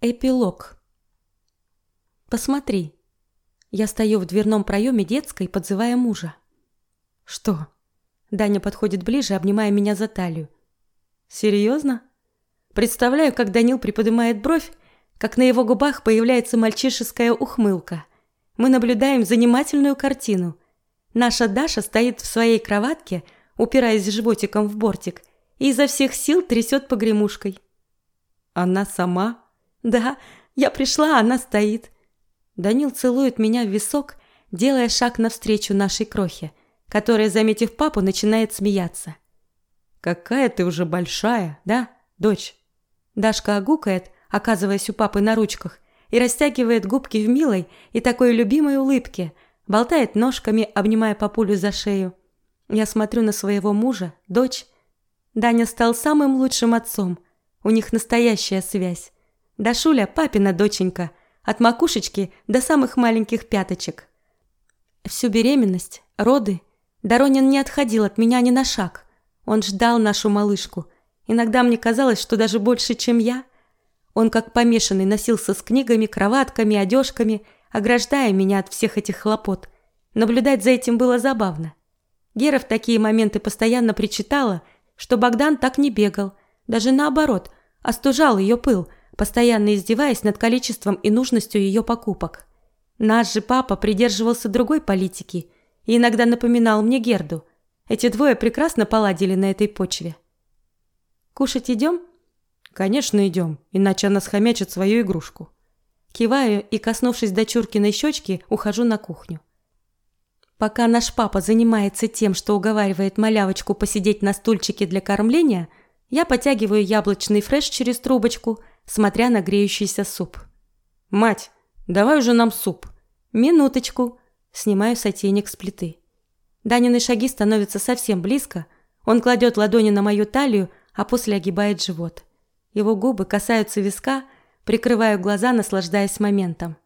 Эпилог. Посмотри. Я стою в дверном проеме детской, подзывая мужа. Что? Даня подходит ближе, обнимая меня за талию. Серьезно? Представляю, как Данил приподнимает бровь, как на его губах появляется мальчишеская ухмылка. Мы наблюдаем занимательную картину. Наша Даша стоит в своей кроватке, упираясь животиком в бортик, и изо всех сил трясет погремушкой. Она сама да, я пришла, она стоит. Данил целует меня в висок, делая шаг навстречу нашей крохе, которая, заметив папу, начинает смеяться. Какая ты уже большая, да, дочь? Дашка огукает, оказываясь у папы на ручках, и растягивает губки в милой и такой любимой улыбке, болтает ножками, обнимая папулю за шею. Я смотрю на своего мужа, дочь. Даня стал самым лучшим отцом. У них настоящая связь. Дашуля – папина доченька, от макушечки до самых маленьких пяточек. Всю беременность, роды, Доронин не отходил от меня ни на шаг. Он ждал нашу малышку. Иногда мне казалось, что даже больше, чем я. Он как помешанный носился с книгами, кроватками, одежками, ограждая меня от всех этих хлопот. Наблюдать за этим было забавно. Гера в такие моменты постоянно причитала, что Богдан так не бегал, даже наоборот, остужал ее пыл – постоянно издеваясь над количеством и нужностью ее покупок. Наш же папа придерживался другой политики и иногда напоминал мне Герду. Эти двое прекрасно поладили на этой почве. «Кушать идем?» «Конечно идем, иначе она схомячит свою игрушку». Киваю и, коснувшись дочуркиной щечки, ухожу на кухню. Пока наш папа занимается тем, что уговаривает малявочку посидеть на стульчике для кормления, я потягиваю яблочный фреш через трубочку – смотря на греющийся суп. «Мать, давай уже нам суп!» «Минуточку!» Снимаю сотейник с плиты. Данины шаги становятся совсем близко. Он кладет ладони на мою талию, а после огибает живот. Его губы касаются виска, прикрываю глаза, наслаждаясь моментом.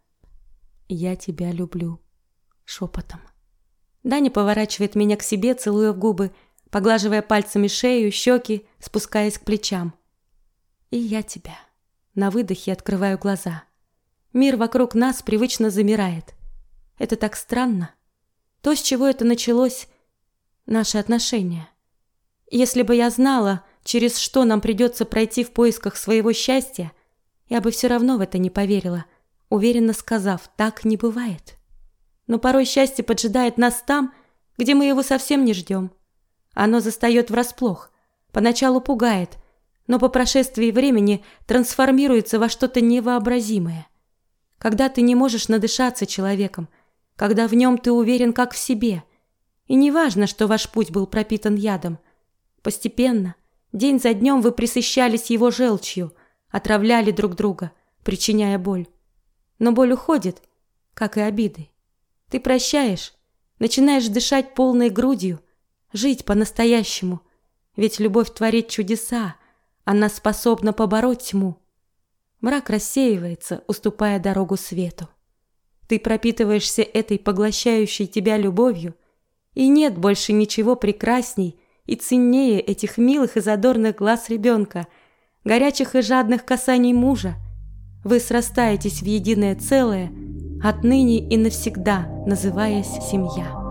«Я тебя люблю», — шепотом. Даня поворачивает меня к себе, целуя в губы, поглаживая пальцами шею, щеки, спускаясь к плечам. «И я тебя». На выдохе открываю глаза. Мир вокруг нас привычно замирает. Это так странно. То, с чего это началось, наши отношения. Если бы я знала, через что нам придется пройти в поисках своего счастья, я бы все равно в это не поверила, уверенно сказав, так не бывает. Но порой счастье поджидает нас там, где мы его совсем не ждем. Оно застает врасплох, поначалу пугает, но по прошествии времени трансформируется во что-то невообразимое. Когда ты не можешь надышаться человеком, когда в нем ты уверен как в себе. И не важно, что ваш путь был пропитан ядом. Постепенно, день за днем вы присыщались его желчью, отравляли друг друга, причиняя боль. Но боль уходит, как и обиды. Ты прощаешь, начинаешь дышать полной грудью, жить по-настоящему. Ведь любовь творит чудеса, она способна побороть тьму. Мрак рассеивается, уступая дорогу свету. Ты пропитываешься этой поглощающей тебя любовью, и нет больше ничего прекрасней и ценнее этих милых и задорных глаз ребенка, горячих и жадных касаний мужа. Вы срастаетесь в единое целое, отныне и навсегда называясь семья.